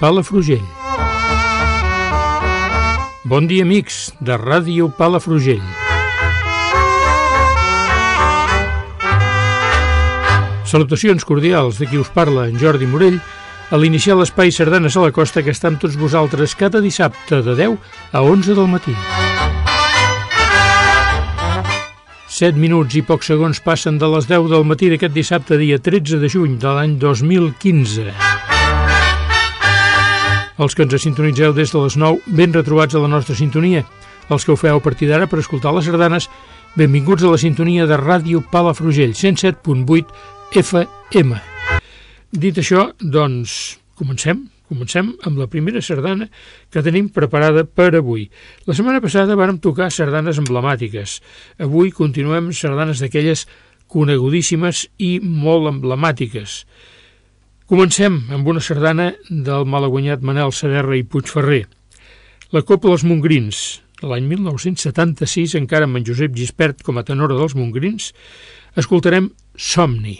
Palafrugell. Bon dia, amics de Ràdio Palafrugell. Salutacions cordials de qui us parla, en Jordi Morell, a l'iniciar l'espai Sardanes a la Costa que està amb tots vosaltres cada dissabte de 10 a 11 del matí. 7 minuts i pocs segons passen de les 10 del matí d'aquest dissabte, dia 13 de juny de l'any 2015. Els que ens sintonitzeu des de les 9, ben retrobats a la nostra sintonia. Els que ho feu a partir d'ara per escoltar les sardanes, benvinguts a la sintonia de Ràdio Palafrugell, 107.8 FM. Dit això, doncs, comencem. Comencem amb la primera sardana que tenim preparada per avui. La setmana passada vàrem tocar sardanes emblemàtiques. Avui continuem sardanes d'aquelles conegudíssimes i molt emblemàtiques. Comencem amb una sardana del malaguanyat Manel Saderra i Puigferrer. La Copla dels Montgrins, l'any 1976, encara amb en Josep Gispert com a tenora dels Montgrins, escoltarem Somni.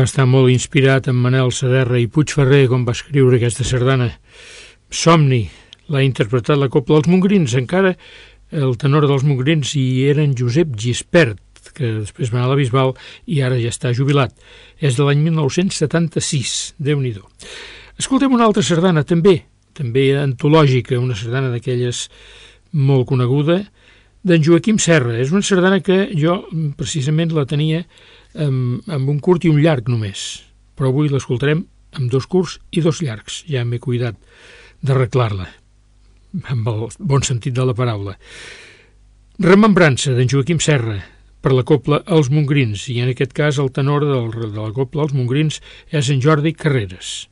Va estar molt inspirat en Manel Saderra i Puigferrer quan va escriure aquesta sardana. Somni l'ha interpretat la Copla dels Mongrins, encara el tenor dels Mongrins hi era en Josep Gispert, que després va anar a la Bisbal i ara ja està jubilat. És de l'any 1976, déu nhi Escoltem una altra sardana, també, també antològica, una sardana d'aquelles molt coneguda, d'en Joaquim Serra. És una sardana que jo precisament la tenia amb, amb un curt i un llarg només, però avui l'escoltarem amb dos curts i dos llargs. Ja m'he cuidat d'arreglar-la, amb el bon sentit de la paraula. Remembrança d'en Joaquim Serra, per la copla Els Mongrins, i en aquest cas el tenor del, de la copla Els Mongrins és en Jordi Carreras.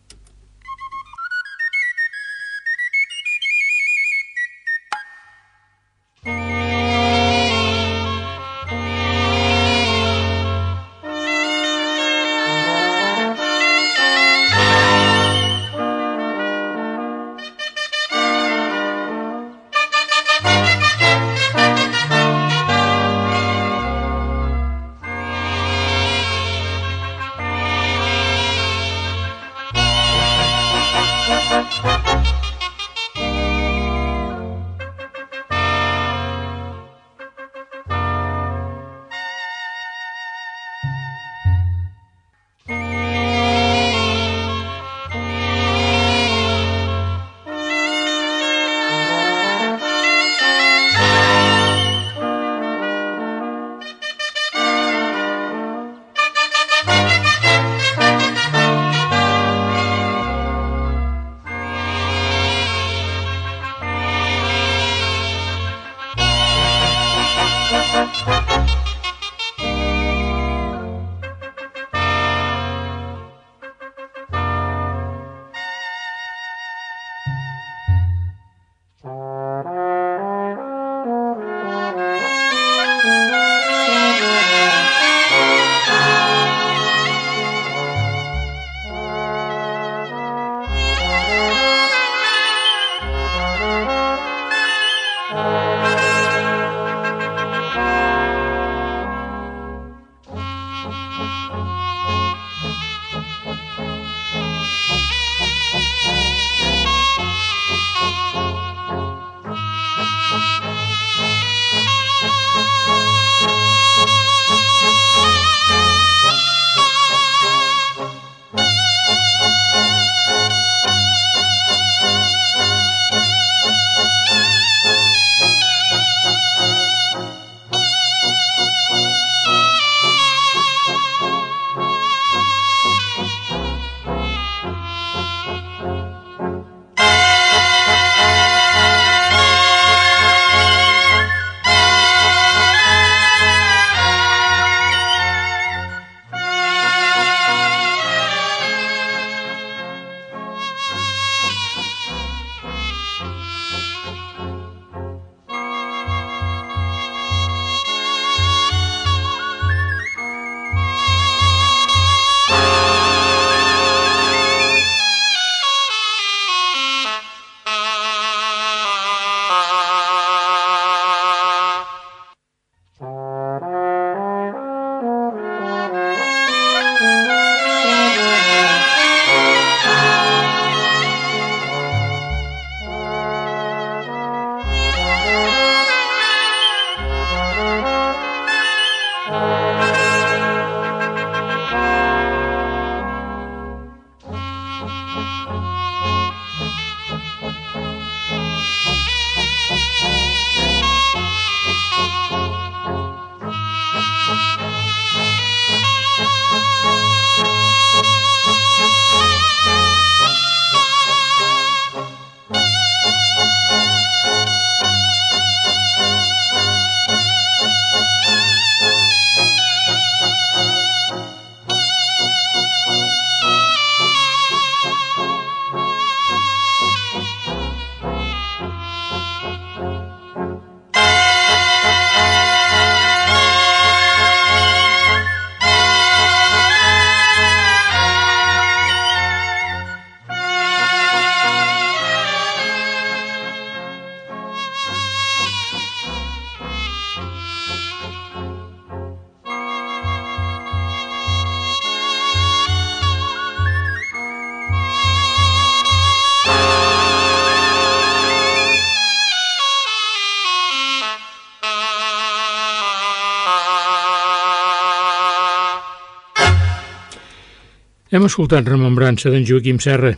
Hem escoltat Remembrança d'en Joaquim Serra.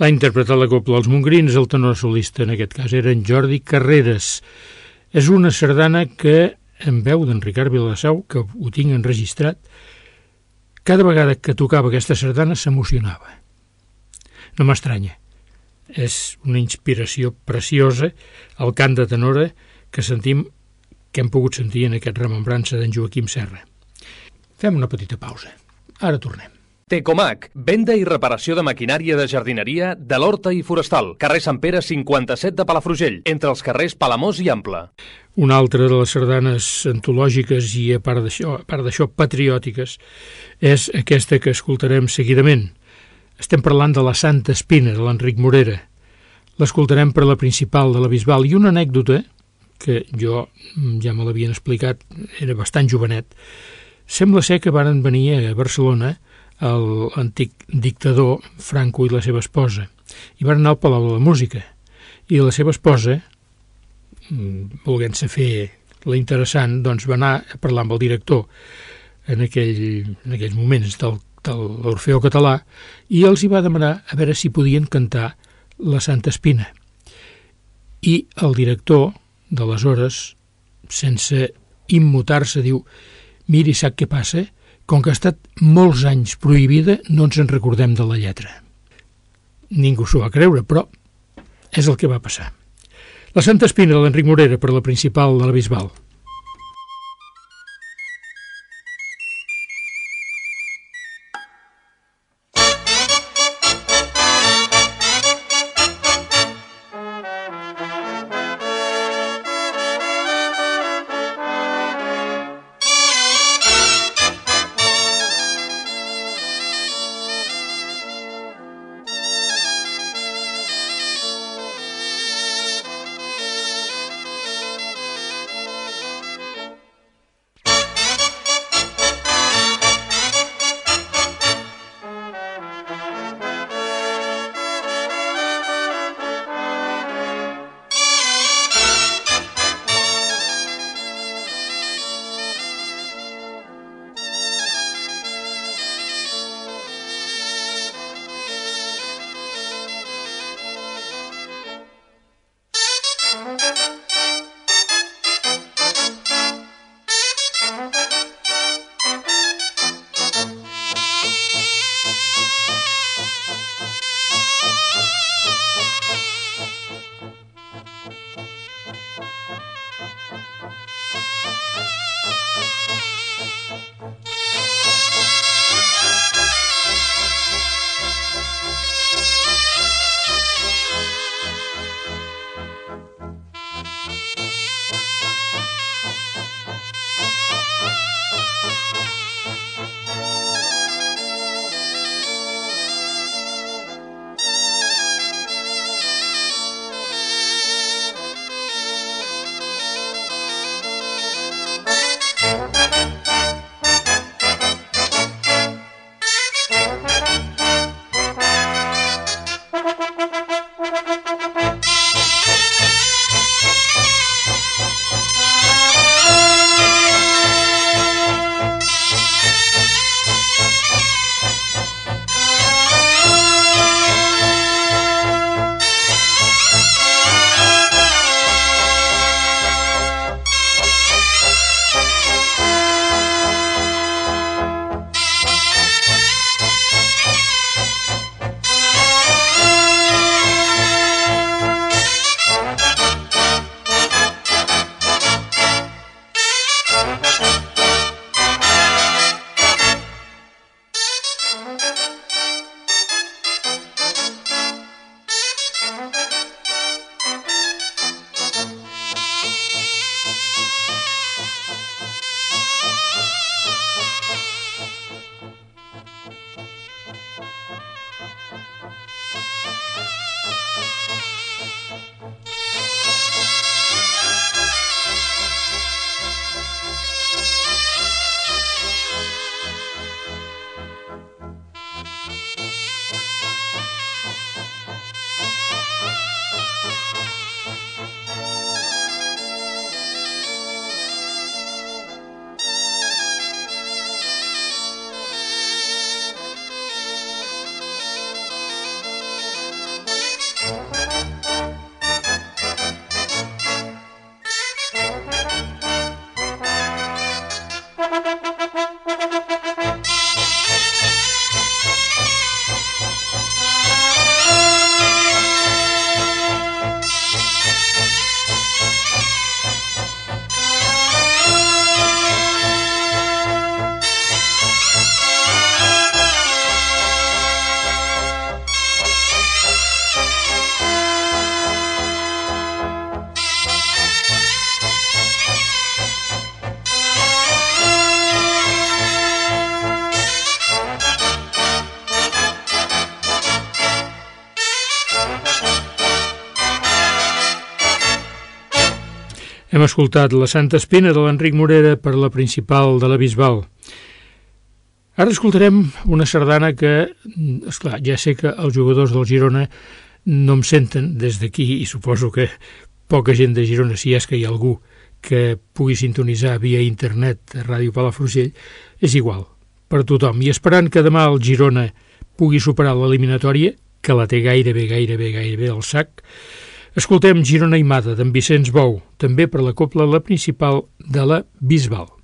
L'ha interpretat la Copla Els Mongrins, el tenor solista en aquest cas era en Jordi Carreras. És una sardana que, en veu d'en Ricard Vilasau, que ho tinc enregistrat, cada vegada que tocava aquesta sardana s'emocionava. No m'estranya. És una inspiració preciosa el cant de tenora que sentim que hem pogut sentir en aquest remembrança d'en Joaquim Serra. Fem una petita pausa. Ara tornem. Tecomac, venda i reparació de maquinària de jardineria de l'Horta i Forestal, carrer Sant Pere 57 de Palafrugell, entre els carrers Palamós i Ample. Una altra de les sardanes antològiques i a part d'això, patriòtiques, és aquesta que escoltarem seguidament. Estem parlant de la Santa Espina, de l'Enric Morera. L'escoltarem per la principal de la Bisbal i una anècdota que jo ja me l'havien explicat, era bastant jovenet. Sembla ser que varen venir a Barcelona l'antic dictador Franco i la seva esposa i van anar al Palau de la Música i la seva esposa mm, volent-se fer la interessant doncs va anar a parlar amb el director en, aquell, en aquells moments del, de l'Orfeo català i els hi va demanar a veure si podien cantar la Santa Espina i el director d'aleshores sense immutar-se diu miri sap què passa? Com que ha estat molts anys prohibida, no ens en recordem de la lletra. Ningú s'ho va creure, però és el que va passar. La Santa Espina de l'Enric Morera per la principal de la Bisbal. Hem escoltat la Santa Espina de l'Enric Morera per la principal de la Bisbal. Ara escoltarem una sardana que, esclar, ja sé que els jugadors del Girona no em senten des d'aquí i suposo que poca gent de Girona, si és que hi ha algú que pugui sintonitzar via internet a Ràdio Palafrugell, és igual, per tothom. I esperant que demà el Girona pugui superar l'eliminatòria, que la té gairebé, gairebé, gairebé al sac, escoltem Girona i Mada d'en Vicenç Bou, també per la copla la principal de la Bisbal.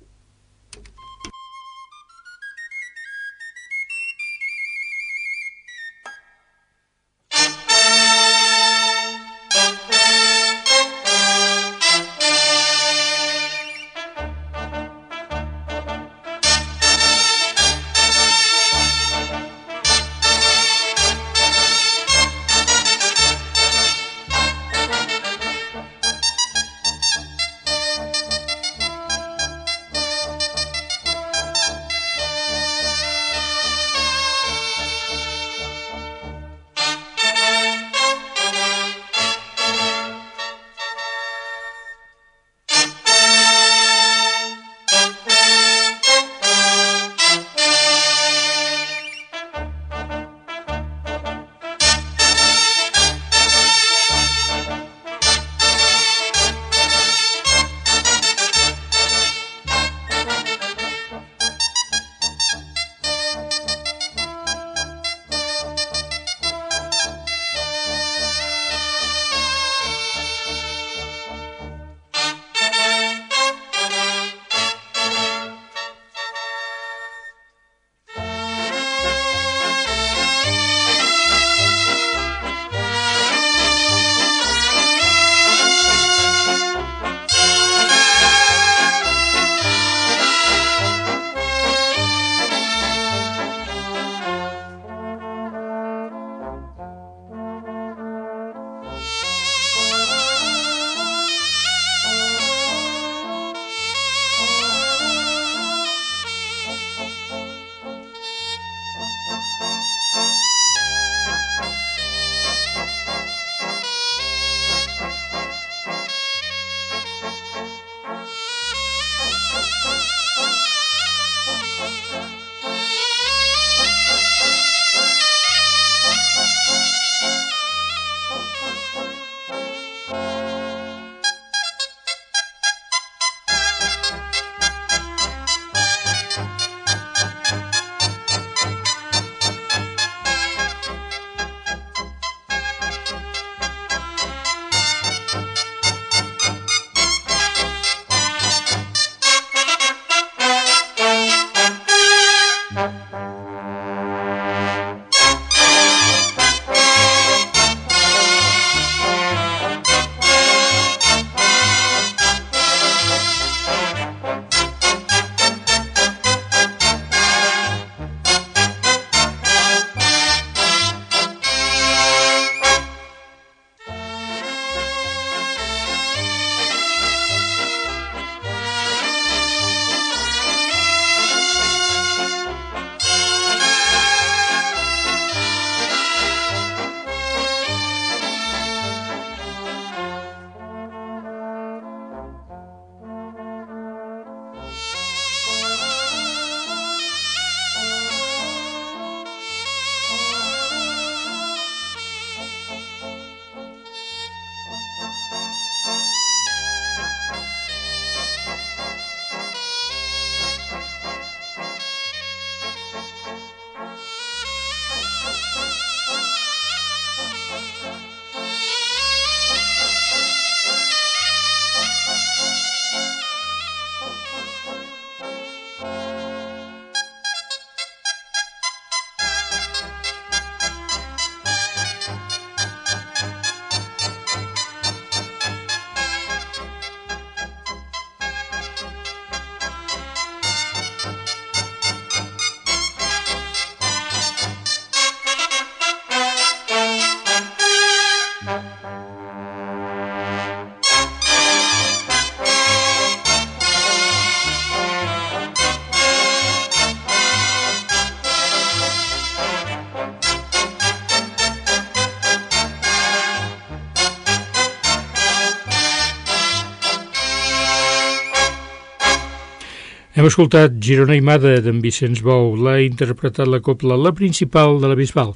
Hem escoltat Girona i Mada d'en Vicenç Bou, l'ha interpretat la copla La Principal de la Bisbal.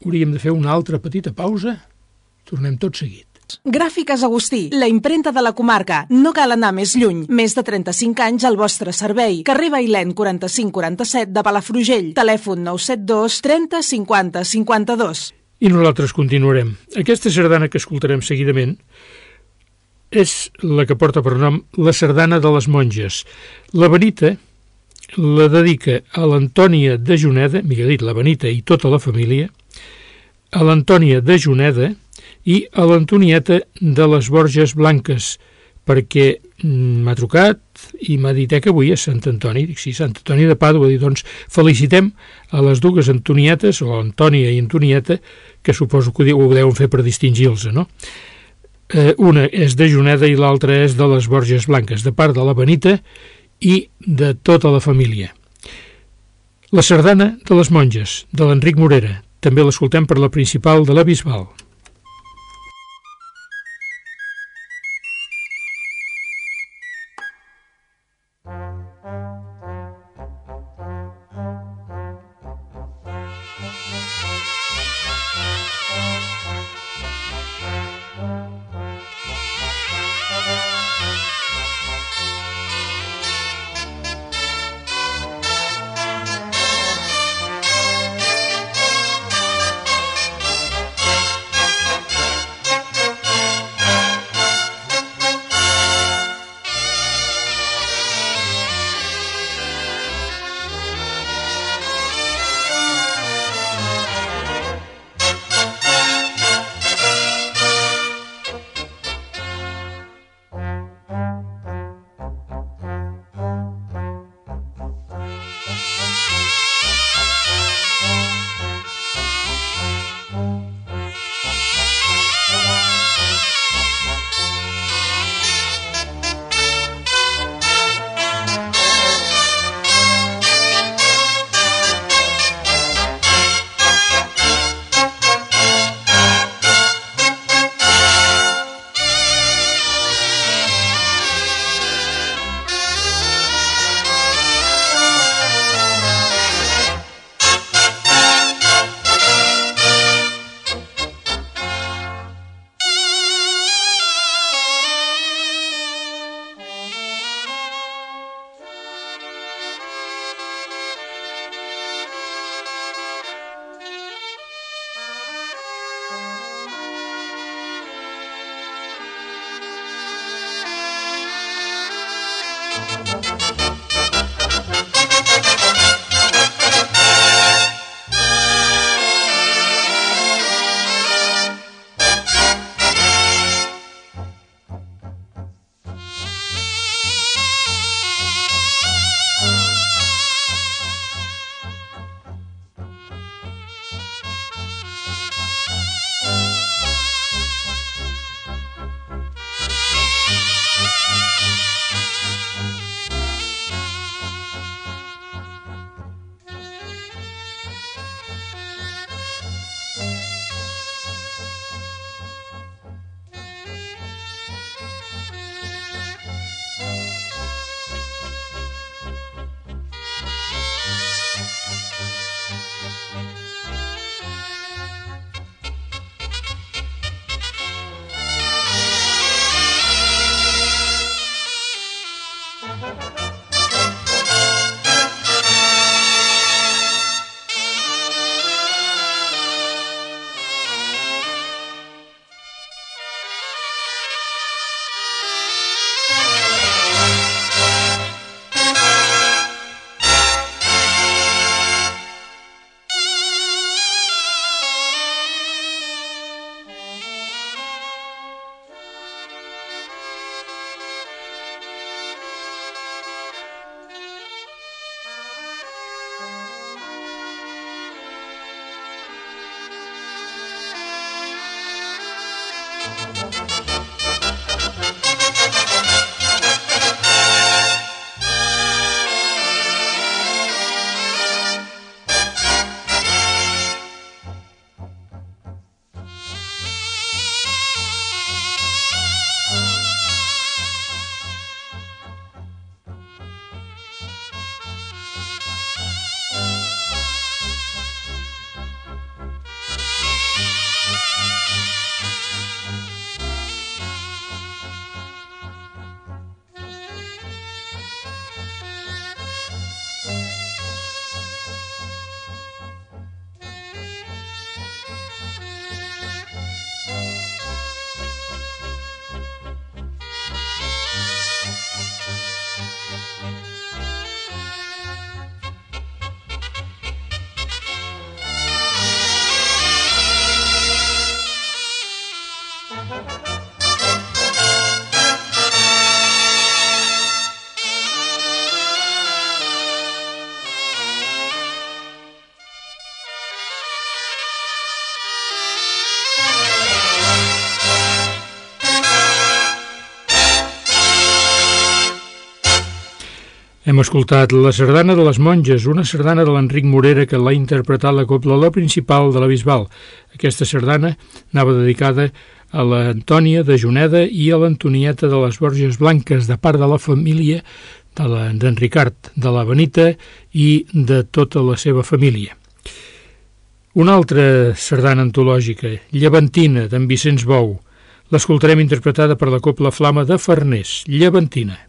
Hauríem de fer una altra petita pausa. Tornem tot seguit. Gràfiques Agustí, la imprenta de la comarca. No cal anar més lluny. Més de 35 anys al vostre servei. Carrer Bailèn 4547 de Palafrugell. Telèfon 972 30 50 52. I nosaltres continuarem. Aquesta sardana que escoltarem seguidament és la que porta per nom la sardana de les monges. La Benita la dedica a l'Antònia de Juneda, millor dit, la Benita i tota la família, a l'Antònia de Juneda i a l'Antonieta de les Borges Blanques, perquè m'ha trucat i m'ha dit eh, que avui és Sant Antoni. Dic, sí, Sant Antoni de Pàdua. Dic, doncs felicitem a les dues Antonietes, o Antònia i Antonieta, que suposo que ho deuen fer per distingir-los, no? Eh, una és de Juneda i l'altra és de les Borges Blanques, de part de la Benita i de tota la família. La sardana de les monges, de l'Enric Morera. També l'escoltem per la principal de la Bisbal. Hem escoltat la sardana de les monges, una sardana de l'Enric Morera que l'ha interpretat la copla la principal de la Bisbal. Aquesta sardana anava dedicada a l'Antònia de Juneda i a l'Antonieta de les Borges Blanques, de part de la família d'en Ricard, de la Benita i de tota la seva família. Una altra sardana antològica, Llevantina, d'en Vicenç Bou. L'escoltarem interpretada per la Copla Flama de Farners, Llevantina.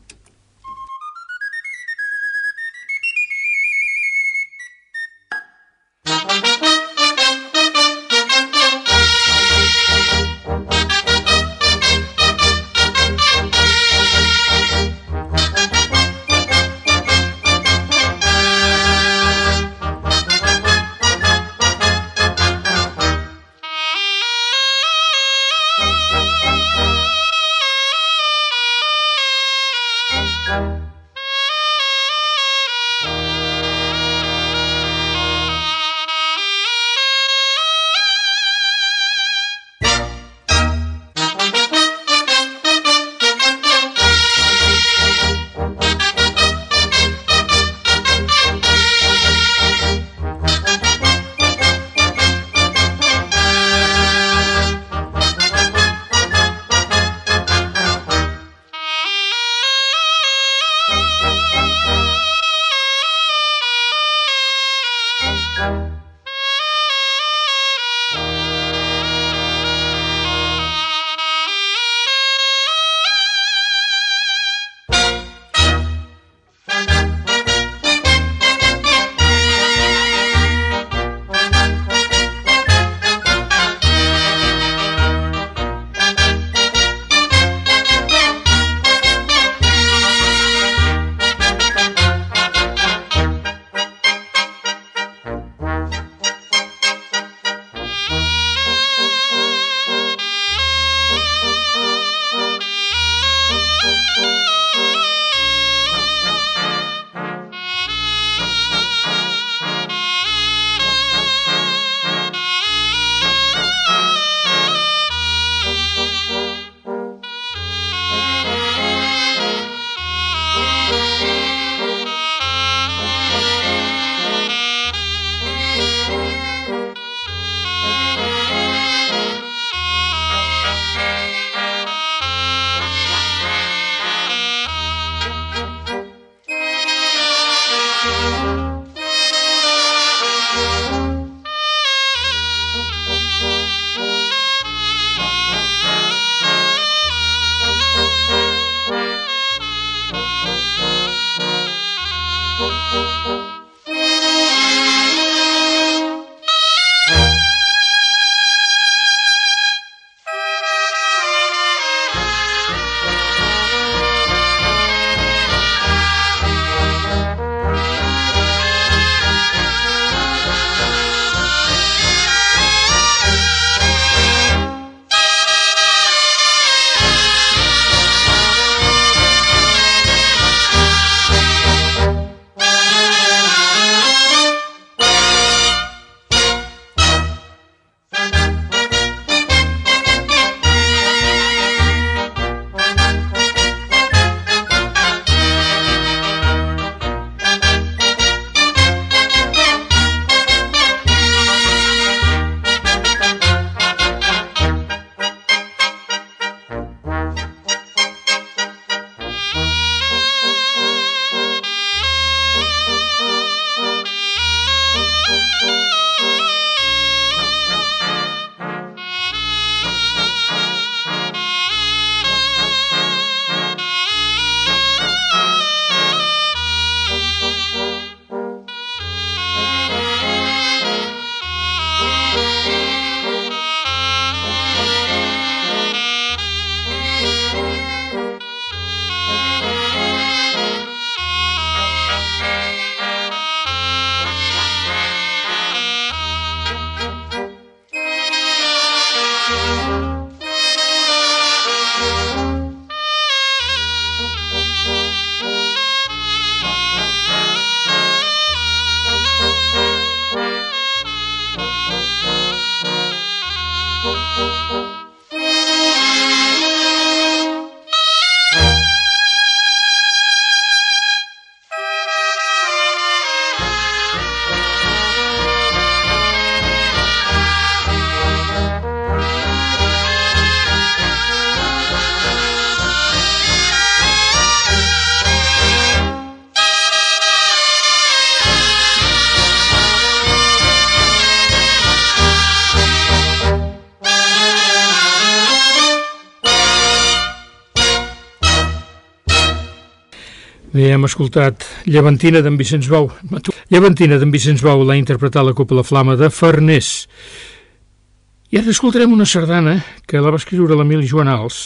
Bé, hem escoltat Llevantina d'en Vicenç Bou. Llevantina d'en Vicenç Bou l'ha interpretat la Copa la Flama de Farners. I ara escoltarem una sardana que la va escriure l'Emili Joanals.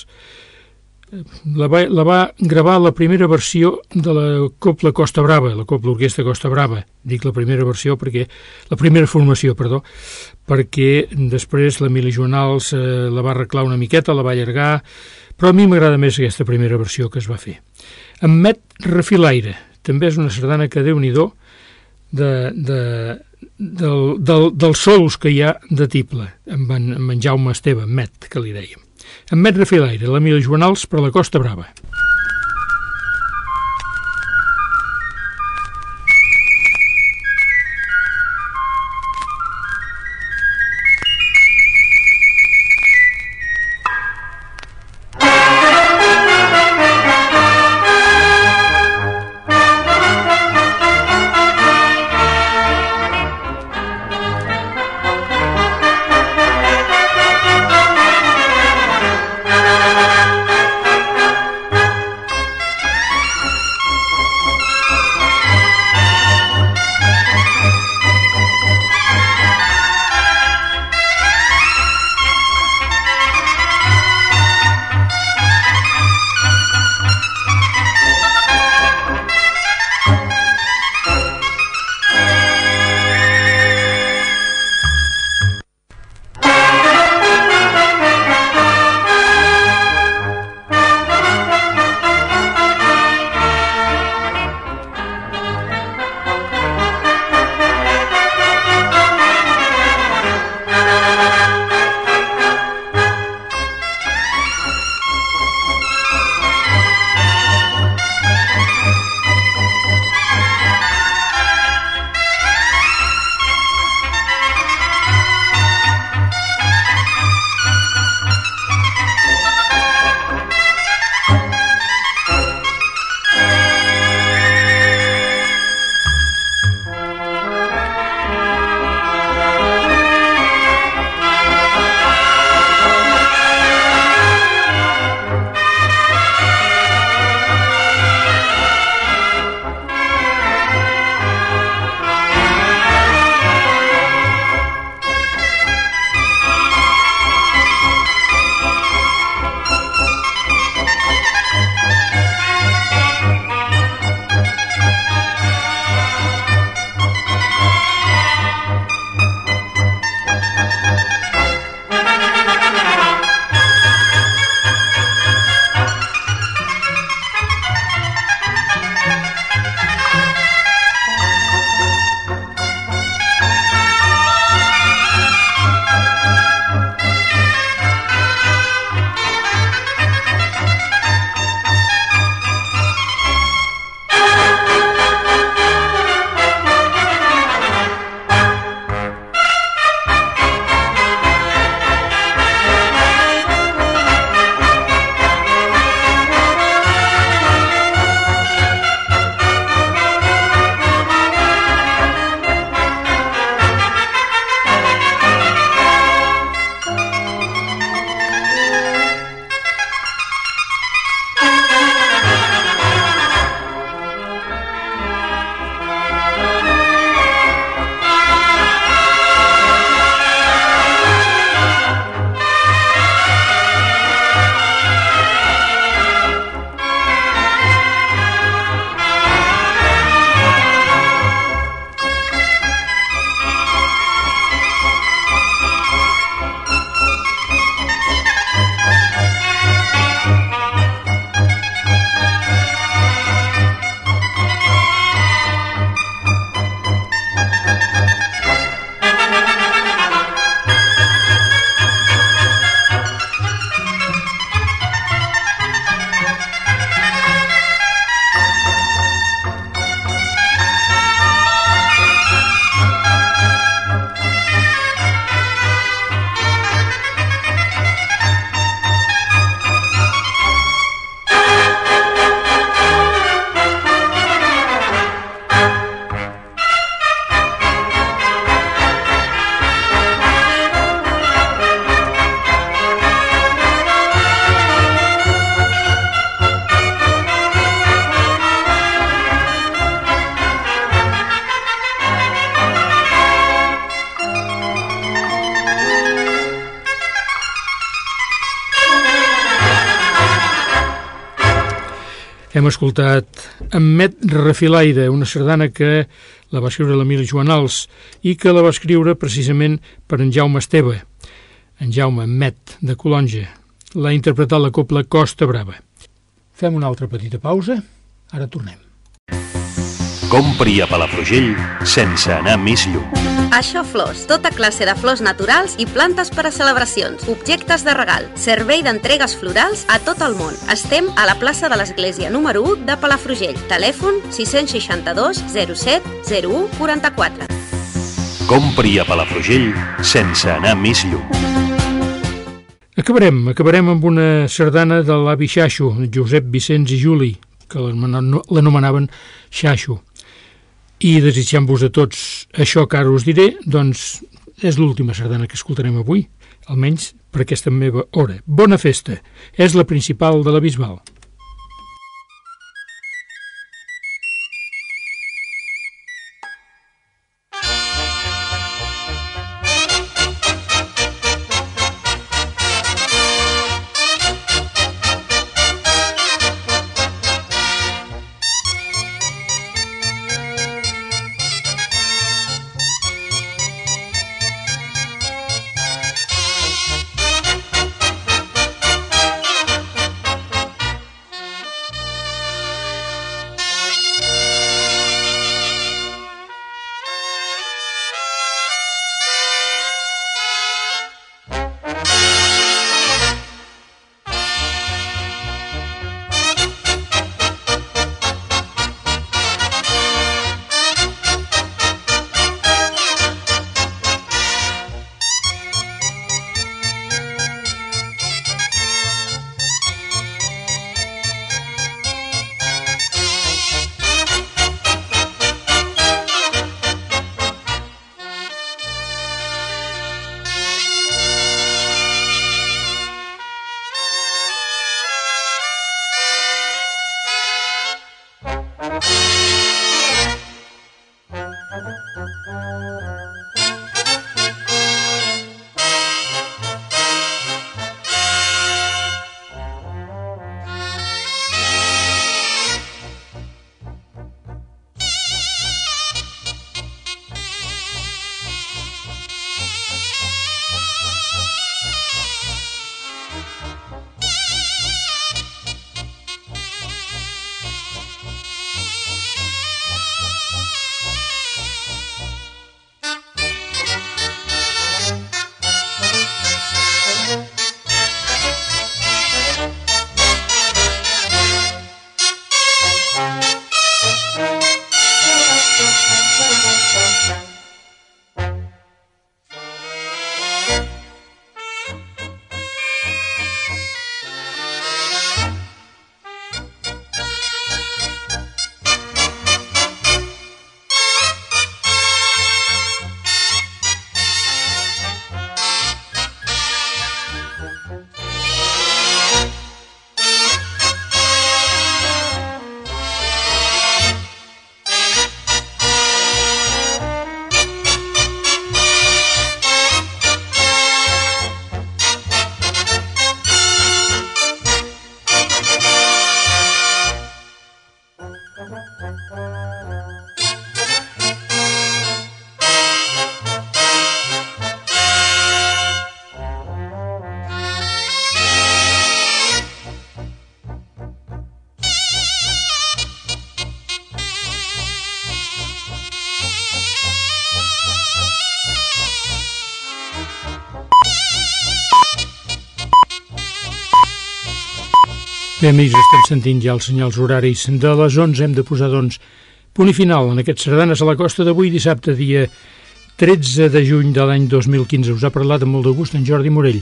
La va, la va gravar la primera versió de la Copla Costa Brava, la Copla Orquestra Costa Brava. Dic la primera versió perquè... La primera formació, perdó, perquè després l'Emili Joanals eh, la va arreglar una miqueta, la va allargar, però a mi m'agrada més aquesta primera versió que es va fer. En Met Refilaire, també és una sardana que déu nhi de, de, del, del, dels sols que hi ha de tible, amb en, amb en Jaume Esteve, Met, que li dèiem. En Met Refilaire, l'Emili Joanals per la Costa Brava. Hem escoltat Met Refilaire, una sardana que la va escriure l'Emili Joanals i que la va escriure precisament per en Jaume Esteve, en Jaume Met, de Colonja. L'ha interpretat la copla Costa Brava. Fem una altra petita pausa, ara tornem. Compri a Palafrugell sense anar més lluny. Això Flors, tota classe de flors naturals i plantes per a celebracions, objectes de regal, servei d'entregues florals a tot el món. Estem a la plaça de l'Església número 1 de Palafrugell. Telèfon 662 07 01 44. Compri a Palafrugell sense anar més lluny. Acabarem, acabarem amb una sardana de l'avi Xaixo, Josep Vicenç i Juli, que l'anomenaven Xaixo i desitjant-vos a tots això que ara us diré, doncs és l'última sardana que escoltarem avui, almenys per aquesta meva hora. Bona festa! És la principal de la Bisbal. Bé, amics, estem sentint ja els senyals horaris de les 11. Hem de posar, doncs, punt i final en aquests sardanes a la costa d'avui, dissabte, dia 13 de juny de l'any 2015. Us ha parlat amb molt de gust en Jordi Morell.